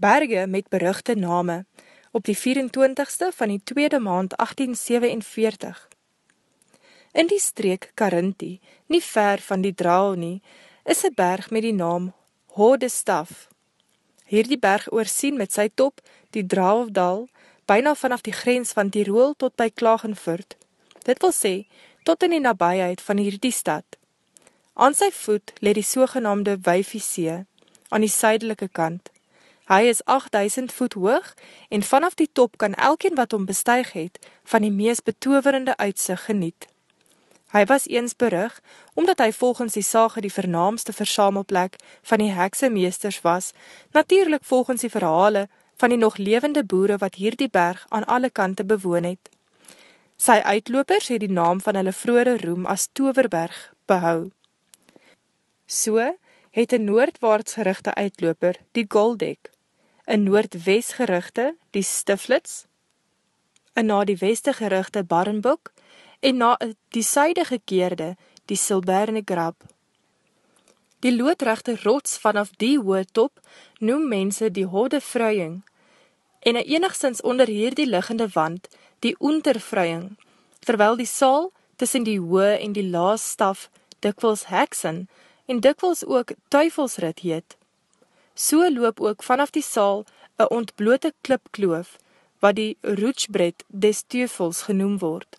berge met beruchte name, op die 24ste van die tweede maand 1847. In die streek Karinti, nie ver van die draal nie, is een berg met die naam Hode Staf. Hier die berg oorsien met sy top die Draalfdal, byna vanaf die grens van Tirol tot by Klagenvoort. Dit wil sê, tot in die nabijheid van hierdie stad. Aan sy voet leed die sogenaamde Wijfiesee, aan die suidelike kant. Hy is 8000 voet hoog en vanaf die top kan elkeen wat hom bestuig het, van die mees betoverende uitzicht geniet. Hy was eens berug, omdat hy volgens die sage die vernaamste versamelplek van die heksemeesters was, natuurlijk volgens die verhale van die nog levende boere wat hier die berg aan alle kante bewoon het. Sy uitlopers het die naam van hulle vroere roem as Toverberg behou. So het een noordwaarts gerichte uitloper die Goldek, een noordwest gerichte die Stiflits, een na die weste gerichte Barrenbok en na die syde gekeerde die Silberne Grab. Die loodrechte rots vanaf die hoë top noem mense die Hode Vrying en een enigszins onder hier die liggende wand die Oentervrying, terwyl die saal tussen die hoë en die laas staf dikwels heksen en dikwels ook tuivelsrit heet. So loop ook vanaf die saal een ontblote klipkloof wat die Roetsbred des Teufels genoem word.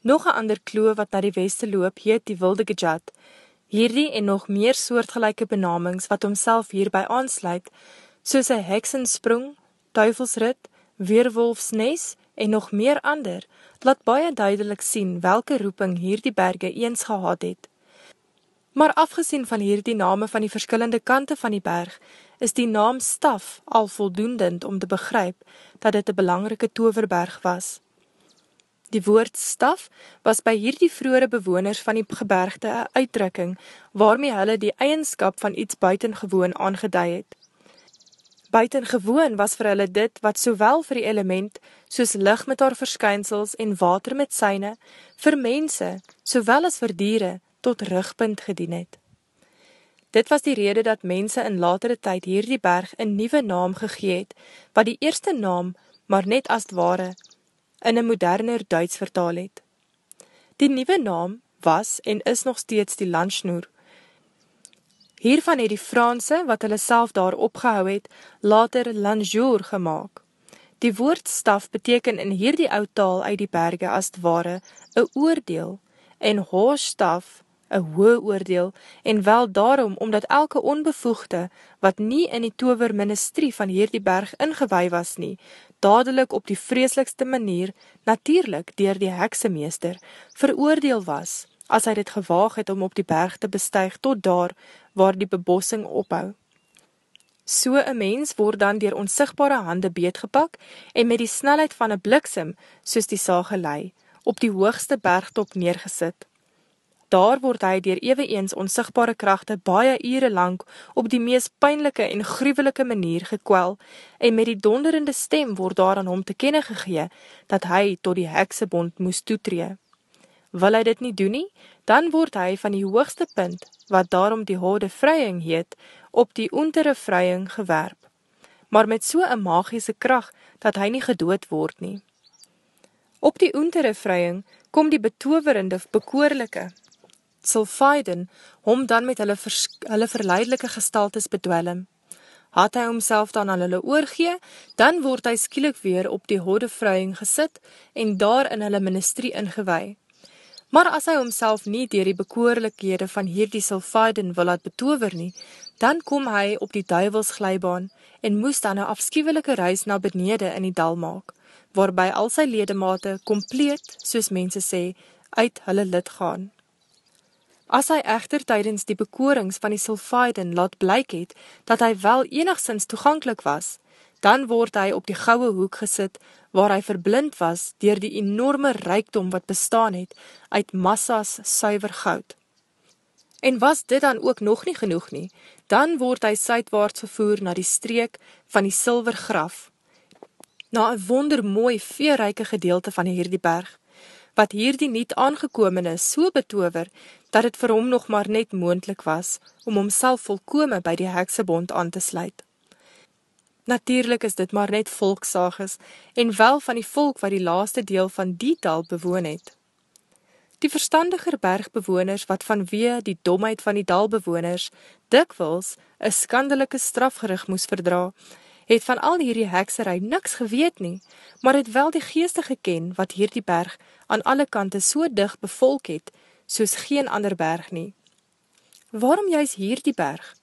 Nog een ander kloof wat na die weste loop, heet die Wilde Gejat. Hierdie en nog meer soortgelijke benamings wat homself hierby aansluit, soos een heksensprong, duivelsrit, weerwolfsnes en nog meer ander, laat baie duidelik sien welke roeping hierdie berge eens gehad het. Maar afgesien van hierdie name van die verskillende kante van die berg, is die naam Staf al voldoendend om te begryp dat dit een belangrike toverberg was. Die woord staf was by hierdie vroere bewoners van die gebergte een uitdrukking, waarmee hulle die eigenskap van iets buitengewoon aangeduid het. Buitengewoon was vir hulle dit wat sowel vir die element, soos licht met haar verskynsels en water met syne, vir mense, sowel as vir diere, tot rugpunt gedien het. Dit was die rede dat mense in latere tyd hierdie berg een nieuwe naam gegeet, wat die eerste naam, maar net as het ware, in een moderner Duits vertaal het. Die nieuwe naam was en is nog steeds die Landsnoer. Hiervan het die Franse, wat hulle self daar opgehou het, later Lanjour gemaakt. Die woordstaf beteken in hierdie oud taal uit die berge as het ware, een oordeel, en hoorstaf, een hoë oordeel, en wel daarom, omdat elke onbevoegde, wat nie in die toverministrie van hierdie berg ingewaai was nie, dadelik op die vreeslikste manier, natuurlijk dier die heksemeester, veroordeel was, as hy dit gewaag het om op die berg te bestuig tot daar, waar die bebossing ophou. So een mens word dan dier onsigbare hande beetgepak en met die snelheid van een bliksem, soos die sage lei, op die hoogste bergtop neergesit. Daar word hy dier ewe eens onsigbare krachte baie ure lang op die mees pijnlijke en gruwelike manier gekwel en met die donderende stem word daar aan hom te kenne gegee dat hy tot die heksebond moes toetree. Wil hy dit nie doen nie, dan word hy van die hoogste punt, wat daarom die hode vrying heet, op die ontere vrying gewerp, maar met so een magiese kracht dat hy nie gedood word nie. Op die ontere vrying kom die betoverende bekoorlike Sylphaiden hom dan met hulle, hulle verleidelike gestaltes bedwellum. Had hy homself dan aan hulle oorgee, dan word hy skielik weer op die hodevrouwing gesit en daar in hulle ministrie ingewei. Maar as hy homself nie dier die bekoorlikhede van hierdie Sylphaiden wil laat betover nie, dan kom hy op die duivelsglijbaan en moes dan een afskiewelike reis na benede in die dal maak, waarby al sy ledemate compleet, soos mense sê, uit hulle lid gaan. As hy echter tydens die bekorings van die Sylphaiden laat blyk het, dat hy wel enigszins toegankelijk was, dan word hy op die gouwe hoek gesit, waar hy verblind was dier die enorme rijkdom wat bestaan het uit massas suiver goud. En was dit dan ook nog nie genoeg nie, dan word hy suidwaarts gevoer na die streek van die silver graf, na een wondermooi veerrijke gedeelte van hierdie berg, wat hierdie niet aangekomene so betover, dat het vir hom nog maar net moendlik was, om homself volkome by die heksebond aan te sluit. Natuurlijk is dit maar net volksages en wel van die volk wat die laaste deel van die dal bewoon het. Die verstandiger bergbewoners wat vanwee die domheid van die dalbewoners dikwils een skandelike strafgerig moes verdra, het van al hierdie hekserij niks geweet nie, maar het wel die geeste geken wat hierdie berg aan alle kante so dig bevolk het, soos geen ander berg nie. Waarom juist hierdie berg?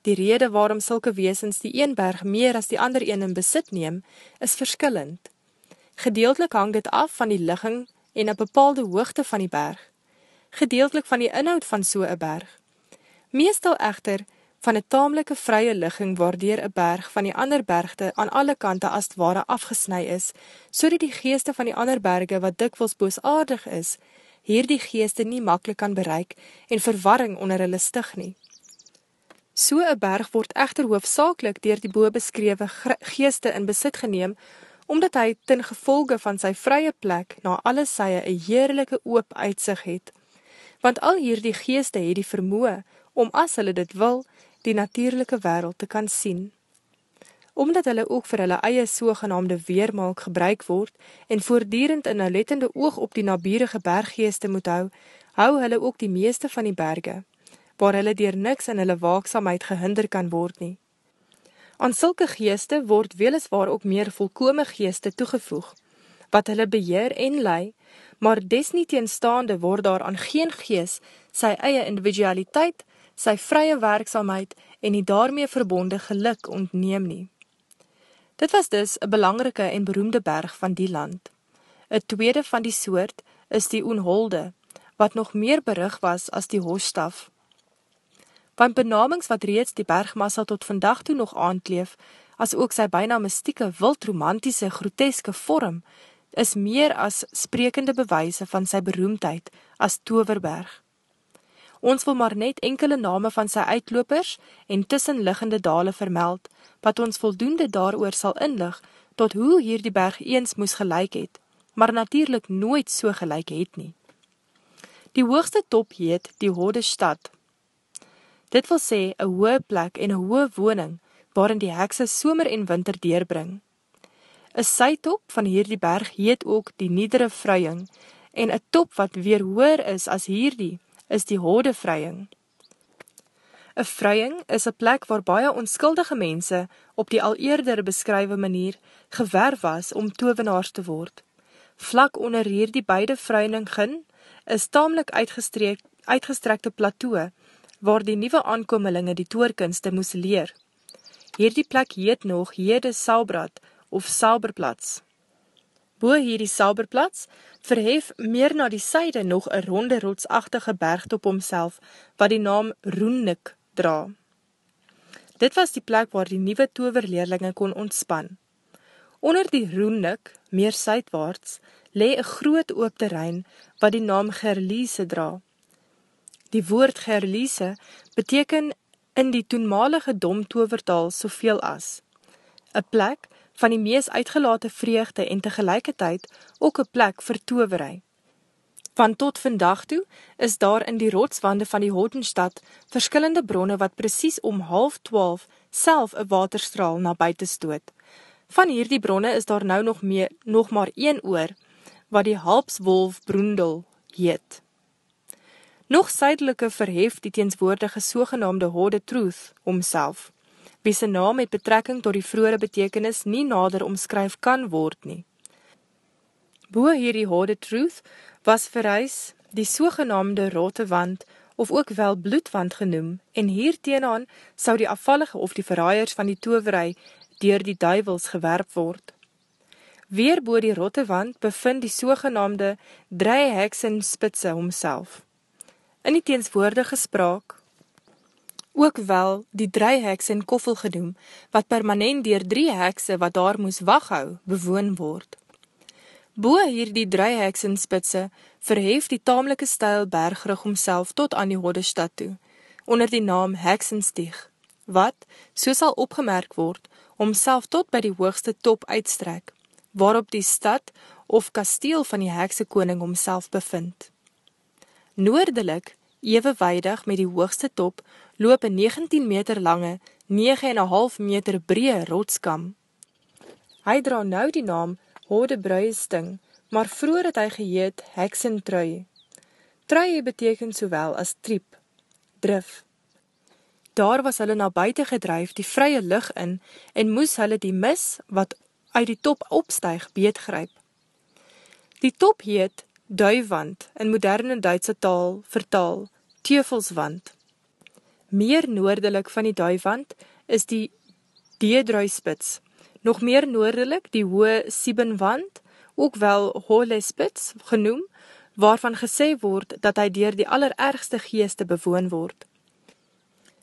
Die rede waarom sulke weesens die een berg meer as die ander een in besit neem, is verskillend. Gedeeltelik hang dit af van die ligging en een bepaalde hoogte van die berg. Gedeeltelik van die inhoud van so'n berg. Meestal echter van een tamelike vrye ligging waardeer een berg van die ander bergte aan alle kante as ware afgesnui is, so die geeste van die ander berge wat dikwels boosaardig is, hier die geeste nie makkelijk kan bereik en verwarring onder hulle stig nie. So een berg word echter hoofdzakelik dier die boobeskrewe geeste in besit geneem, omdat hy ten gevolge van sy vrye plek na alle sye een heerlijke oop uitsig het. Want al hier die geeste het die vermoe, om as hulle dit wil, die natuurlijke wereld te kan sien. Omdat hulle ook vir hulle eie sogenaamde weermalk gebruik word en voordierend in een lettende oog op die nabierige berggeeste moet hou, hou hulle ook die meeste van die berge, waar hulle dier niks in hulle waaksamheid gehinder kan word nie. Aan sulke geeste word weliswaar ook meer volkome geeste toegevoeg, wat hulle beheer en lei, maar desnieteenstaande word daar aan geen gees sy eie individualiteit sy vrye werksamheid en die daarmee verbonde geluk ontneem nie. Dit was dus een belangrike en beroemde berg van die land. Een tweede van die soort is die Oenholde, wat nog meer berug was as die Hoostaf. Van benamings wat reeds die bergmassa tot vandag toe nog aantleef, as ook sy byna mystieke, wildromantiese, groteske vorm, is meer as sprekende bewijse van sy beroemdheid as Toverberg. Ons wil maar net enkele name van sy uitlopers en tussenliggende dale vermeld, wat ons voldoende daar sal inlig, tot hoe hier die berg eens moes gelijk het, maar natuurlijk nooit so gelijk het nie. Die hoogste top heet die Hode Stad. Dit wil sê, een hoë plek en een hoë woning, waarin die hekse somer en winter deurbring. Een sytop van hierdie berg heet ook die Niedere Vrying, en een top wat weer hoër is as hierdie, is die hode vrying. Een vrying is een plek waar baie onskuldige mense op die al eerder beskrywe manier gewerf was om tovenaars te word. Vlak onder hier die beide vrying gin, is tamelijk uitgestrekte plateau, waar die nieuwe aankomelinge die toerkunste moes leer. Hier die plek heet nog Hede Saubrad of Sauberplats. Bo hierdie Sauberplats verhef meer na die syde nog een ronde rotsachtige bergtop omself, wat die naam Roennik dra. Dit was die plek waar die nieuwe toverleerlinge kon ontspan. Onder die Roennik, meer sydwaarts, lee een groot oop terrein, wat die naam Gerliese dra. Die woord Gerliese beteken in die toenmalige domtovertaal soveel as. Een plek, van die mees uitgelate vreugde en tegelijkertijd ook een plek vir toverij. Van tot vandag toe is daar in die rotswande van die Hotenstad verskillende bronne wat precies om half twaalf self een waterstraal na buiten stoot. Van hierdie bronne is daar nou nog, meer, nog maar een oor, wat die Halpswolf Broendel heet. Nog sydelike verhef die teenswoordige sogenaamde Hode Truth omself wie sy naam met betrekking tot die vroere betekenis nie nader omskryf kan word nie. Boe hierdie Hode Truth was verhuis die sogenaamde rote wand of ook wel bloedwand genoem en hier teenaan sou die afvallige of die verraaiers van die toverij dier die duivels gewerp word. Weer boe die rotte wand bevind die sogenaamde drie heksen spitse homself. In die teenswoordige spraak ook wel die drie hekse in koffel genoem, wat permanent dier drie hekse wat daar moes waghou, bewoon word. Boe hier die drie hekse in spitse, verhef die tamelike stijl bergrug homself tot aan die Hoddestad toe, onder die naam Heksenstieg, wat, so sal opgemerk word, homself tot by die hoogste top uitstrek, waarop die stad of kasteel van die hekse koning homself bevind. Noordelik, evenwijdig met die hoogste top, loop een 19 meter lange, 9,5 meter breë rotskam. Hy dra nou die naam Hodebruisting, maar vroeger het hy geheet Heksentrui. Trui beteken sowel as triep, drif. Daar was hulle na buiten gedryf die vrye lucht in en moes hulle die mis wat uit die top opstuig beetgryp. Die top heet Duiwand in moderne Duitse taal vertaal Teufelswand. Meer noordelik van die Duiwand is die Deedruispits. Nog meer noordelik die Hoë Siebenwand, ook wel Holespits genoem, waarvan gesê word dat hy dier die allerergste geeste bewoon word.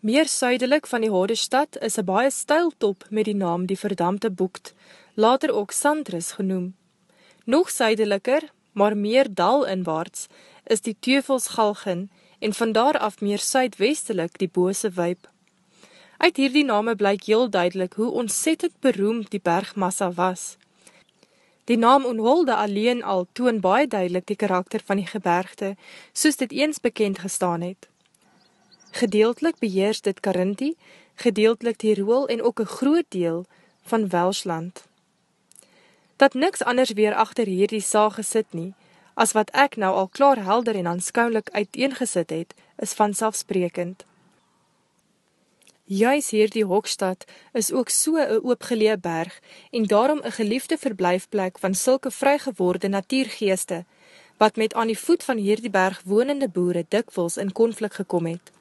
Meer suidelik van die Hodestad is een baie stijltop met die naam die verdampte boekt, later ook Sandris genoem. Nog suideliker, maar meer dal inwaarts, is die Teufelsgalgen en vandaar af meer suidwestelik die Bose Wyp. Uit hierdie name blyk heel duidelik hoe ontzettend beroemd die bergmassa was. Die naam Onholde alleen al toon baie duidelik die karakter van die gebergte, soos dit eens bekend gestaan het. Gedeeltelik beheers dit Karinti, gedeeltelik Tirol en ook een groot deel van Welschland. Dat niks anders weer achter hierdie saag gesit nie, as wat ek nou al klaar helder en aanskouwlik uiteengesit het, is vanselfsprekend. Juis hier die Hokstad is ook so een oopgelee berg en daarom een geliefde verblijfplek van sulke vrygeworde natuurgeeste, wat met aan die voet van hierdie berg wonende boere dikwils in konflik gekom het.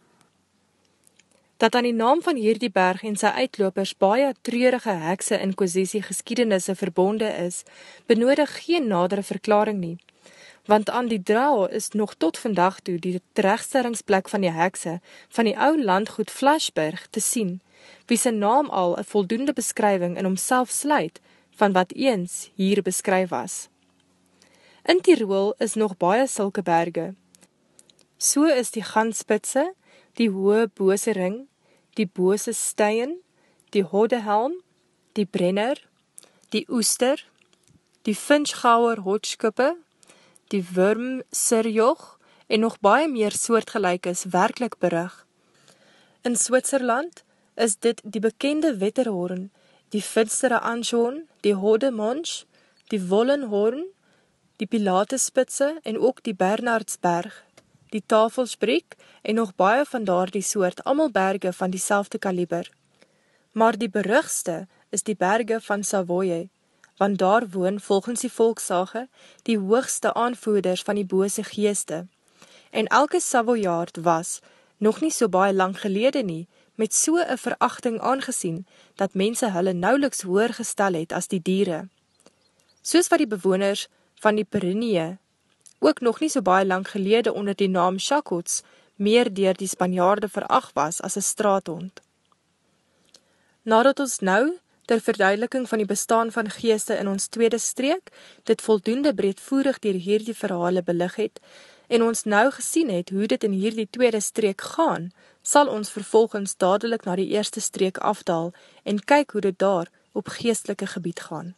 Dat aan die naam van hierdie berg en sy uitlopers baie treurige hekse inquisitie geskiedinisse verbonde is, benodig geen nadere verklaring nie, want aan die draal is nog tot vandag toe die terechtstellingsplek van die hekse van die ou landgoed Flashberg te sien, wie sy naam al een voldoende beskrywing in homself sluit van wat eens hier beskryf was. In Tirol is nog baie sulke berge. So is die Ganspitse, die hoë bose ring, die bose steien, die hodehelm, die brenner, die oester, die finchgauer hotskippe, die wurm sirjog en nog baie meer soortgelijk is werkelijk berug. In Switserland is dit die bekende wetterhoorn, die finstere anshoorn, die hodemonsch, die wollenhoorn, die pilatespitse en ook die Bernardsberg, die Tafelsbriek en nog baie van daar die soort amal berge van die selfde kaliber. Maar die berugste is die berge van Savoye, want daar woon volgens die volksage die hoogste aanvoeders van die bose geeste. En elke Savoyard was, nog nie so baie lang gelede nie, met so een verachting aangesien, dat mense hulle nauweliks hoor gestel het as die diere. Soos wat die bewoners van die Perinie ook nog nie so baie lang gelede onder die naam Shakots, meer dier die Spanjaarde veracht was as een straathond. Nadat ons nou, ter verduideliking van die bestaan van geeste in ons tweede streek, dit voldoende breedvoerig dier hierdie verhale belig het, en ons nou gesien het hoe dit in hierdie tweede streek gaan, sal ons vervolgens dadelijk na die eerste streek afdaal en kyk hoe dit daar op geestelike gebied gaan.